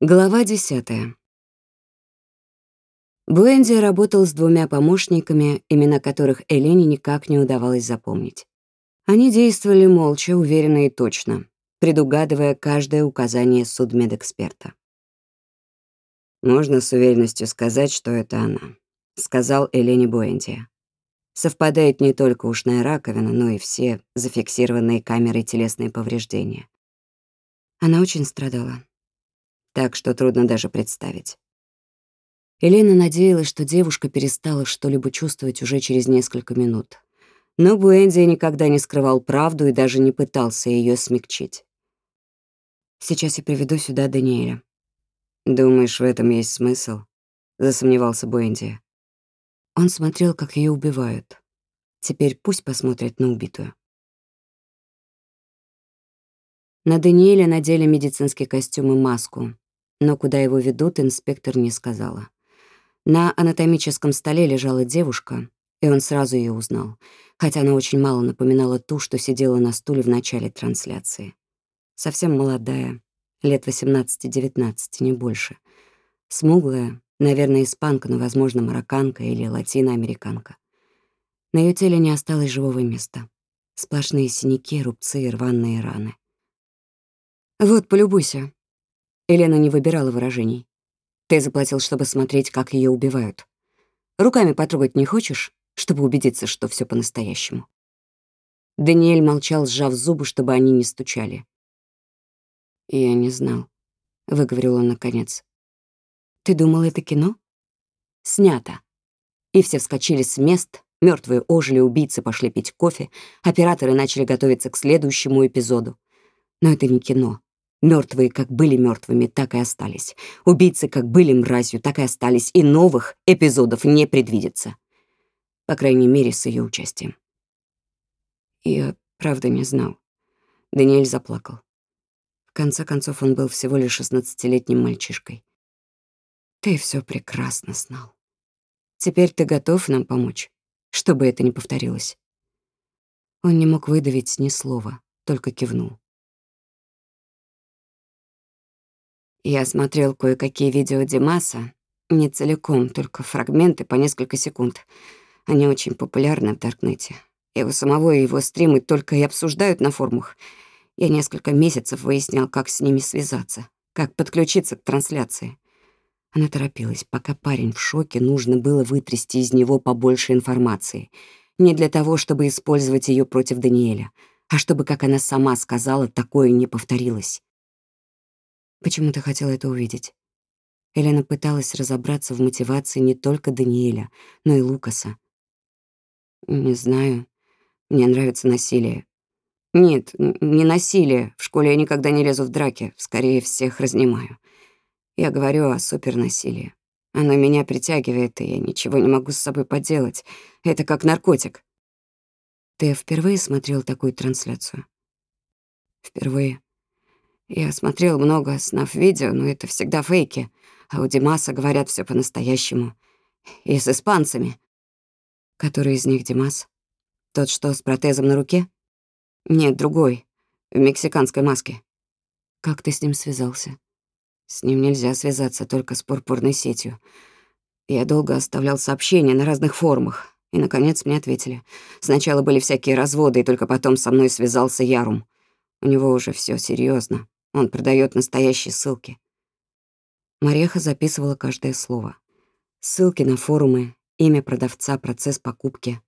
Глава десятая. Буэнди работал с двумя помощниками, имена которых Элене никак не удавалось запомнить. Они действовали молча, уверенно и точно, предугадывая каждое указание судмедэксперта. «Можно с уверенностью сказать, что это она», — сказал Элене Буэнди. Совпадает не только ушная раковина, но и все зафиксированные камерой телесные повреждения. Она очень страдала так что трудно даже представить. Елена надеялась, что девушка перестала что-либо чувствовать уже через несколько минут. Но Буэнди никогда не скрывал правду и даже не пытался ее смягчить. «Сейчас я приведу сюда Даниэля». «Думаешь, в этом есть смысл?» — засомневался Буэнди. Он смотрел, как ее убивают. Теперь пусть посмотрит на убитую. На Даниэля надели медицинский костюм и маску, но куда его ведут, инспектор не сказала. На анатомическом столе лежала девушка, и он сразу ее узнал, хотя она очень мало напоминала ту, что сидела на стуле в начале трансляции. Совсем молодая, лет 18-19, не больше. Смуглая, наверное, испанка, но, возможно, марокканка или латиноамериканка. На ее теле не осталось живого места. Сплошные синяки, рубцы и рваные раны. «Вот, полюбуйся», Елена не выбирала выражений. Ты заплатил, чтобы смотреть, как ее убивают. Руками потрогать не хочешь, чтобы убедиться, что все по-настоящему? Даниэль молчал, сжав зубы, чтобы они не стучали. «Я не знал», — выговорил он наконец. «Ты думал, это кино?» «Снято». И все вскочили с мест, мертвые ожили, убийцы пошли пить кофе, операторы начали готовиться к следующему эпизоду. Но это не кино. Мертвые как были мертвыми, так и остались. Убийцы как были мразью, так и остались. И новых эпизодов не предвидится. По крайней мере, с ее участием. Я правда не знал. Даниэль заплакал. В конце концов, он был всего лишь шестнадцатилетним мальчишкой. Ты все прекрасно знал. Теперь ты готов нам помочь, чтобы это не повторилось. Он не мог выдавить ни слова, только кивнул. Я смотрел кое-какие видео Димаса, не целиком, только фрагменты по несколько секунд. Они очень популярны в Даркнете. Его самого и его стримы только и обсуждают на форумах. Я несколько месяцев выяснял, как с ними связаться, как подключиться к трансляции. Она торопилась. Пока парень в шоке, нужно было вытрясти из него побольше информации. Не для того, чтобы использовать ее против Даниэля, а чтобы, как она сама сказала, такое не повторилось. Почему ты хотела это увидеть? Елена пыталась разобраться в мотивации не только Даниэля, но и Лукаса. Не знаю. Мне нравится насилие. Нет, не насилие. В школе я никогда не лезу в драки. Скорее всех разнимаю. Я говорю о супернасилии. Оно меня притягивает, и я ничего не могу с собой поделать. Это как наркотик. Ты впервые смотрел такую трансляцию? Впервые. Я смотрел много снав-видео, но это всегда фейки. А у Димаса говорят все по-настоящему. И с испанцами. Который из них Димас? Тот, что с протезом на руке? Нет, другой. В мексиканской маске. Как ты с ним связался? С ним нельзя связаться только с пурпурной сетью. Я долго оставлял сообщения на разных форумах. И, наконец, мне ответили. Сначала были всякие разводы, и только потом со мной связался Ярум. У него уже все серьезно. Он продает настоящие ссылки. Мареха записывала каждое слово. Ссылки на форумы, имя продавца, процесс покупки.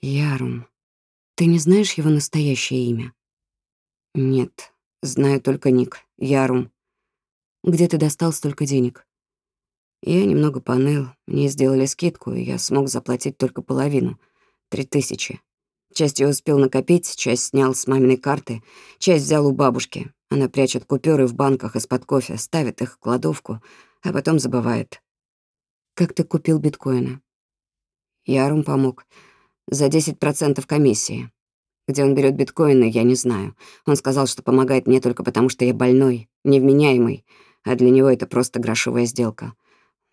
Ярум. Ты не знаешь его настоящее имя? Нет, знаю только ник. Ярум. Где ты достал столько денег? Я немного поныл. Мне сделали скидку, и я смог заплатить только половину. Три тысячи. Часть я успел накопить, часть снял с маминой карты, часть взял у бабушки. Она прячет купюры в банках из-под кофе, ставит их в кладовку, а потом забывает. «Как ты купил биткоины?» Ярум помог. За 10% комиссии. Где он берет биткоины, я не знаю. Он сказал, что помогает мне только потому, что я больной, невменяемый, а для него это просто грошовая сделка.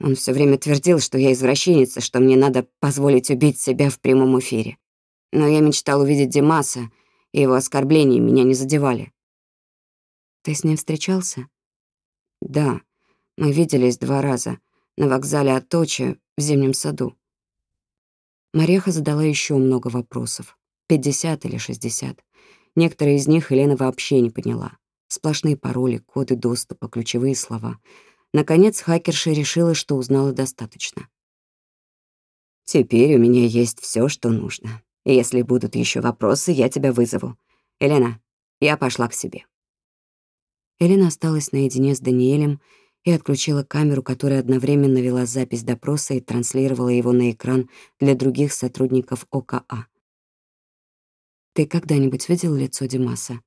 Он все время твердил, что я извращенец, что мне надо позволить убить себя в прямом эфире. Но я мечтал увидеть Димаса, и его оскорбления меня не задевали. Ты с ним встречался? Да, мы виделись два раза. На вокзале Аточи, в зимнем саду. Мареха задала еще много вопросов. 50 или 60. Некоторые из них Елена вообще не поняла. Сплошные пароли, коды доступа, ключевые слова. Наконец, хакерша решила, что узнала достаточно. «Теперь у меня есть все, что нужно. Если будут еще вопросы, я тебя вызову. Елена, я пошла к себе». Елена осталась наедине с Даниэлем и отключила камеру, которая одновременно вела запись допроса и транслировала его на экран для других сотрудников ОКА. «Ты когда-нибудь видел лицо Димаса?»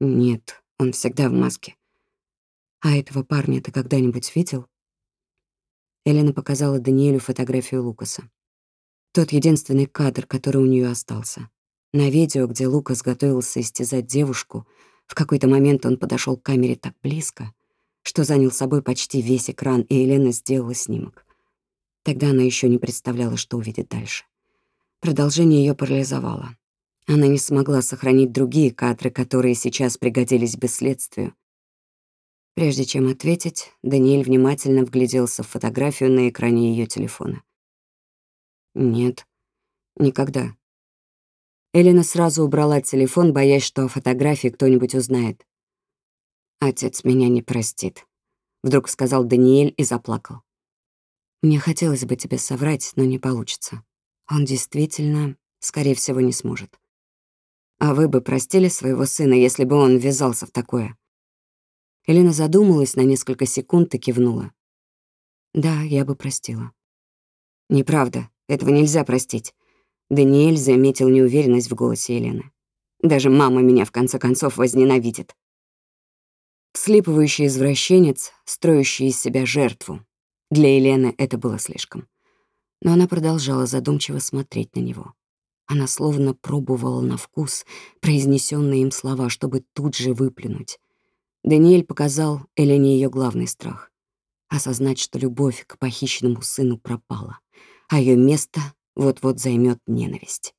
«Нет, он всегда в маске». «А этого парня ты когда-нибудь видел?» Елена показала Даниэлю фотографию Лукаса. Тот единственный кадр, который у нее остался. На видео, где Лукас готовился истязать девушку, в какой-то момент он подошел к камере так близко, что занял собой почти весь экран, и Елена сделала снимок. Тогда она еще не представляла, что увидит дальше. Продолжение ее парализовало. Она не смогла сохранить другие кадры, которые сейчас пригодились бы следствию. Прежде чем ответить, Даниэль внимательно вгляделся в фотографию на экране ее телефона. «Нет, никогда». Элена сразу убрала телефон, боясь, что о фотографии кто-нибудь узнает. «Отец меня не простит», — вдруг сказал Даниэль и заплакал. «Мне хотелось бы тебе соврать, но не получится. Он действительно, скорее всего, не сможет. А вы бы простили своего сына, если бы он ввязался в такое?» Елена задумалась на несколько секунд и кивнула. «Да, я бы простила». «Неправда, этого нельзя простить». Даниэль заметил неуверенность в голосе Елены. «Даже мама меня, в конце концов, возненавидит». Вслипывающий извращенец, строящий из себя жертву. Для Елены это было слишком. Но она продолжала задумчиво смотреть на него. Она словно пробовала на вкус произнесенные им слова, чтобы тут же выплюнуть. Даниэль показал Элене ее главный страх — осознать, что любовь к похищенному сыну пропала, а ее место вот-вот займет ненависть.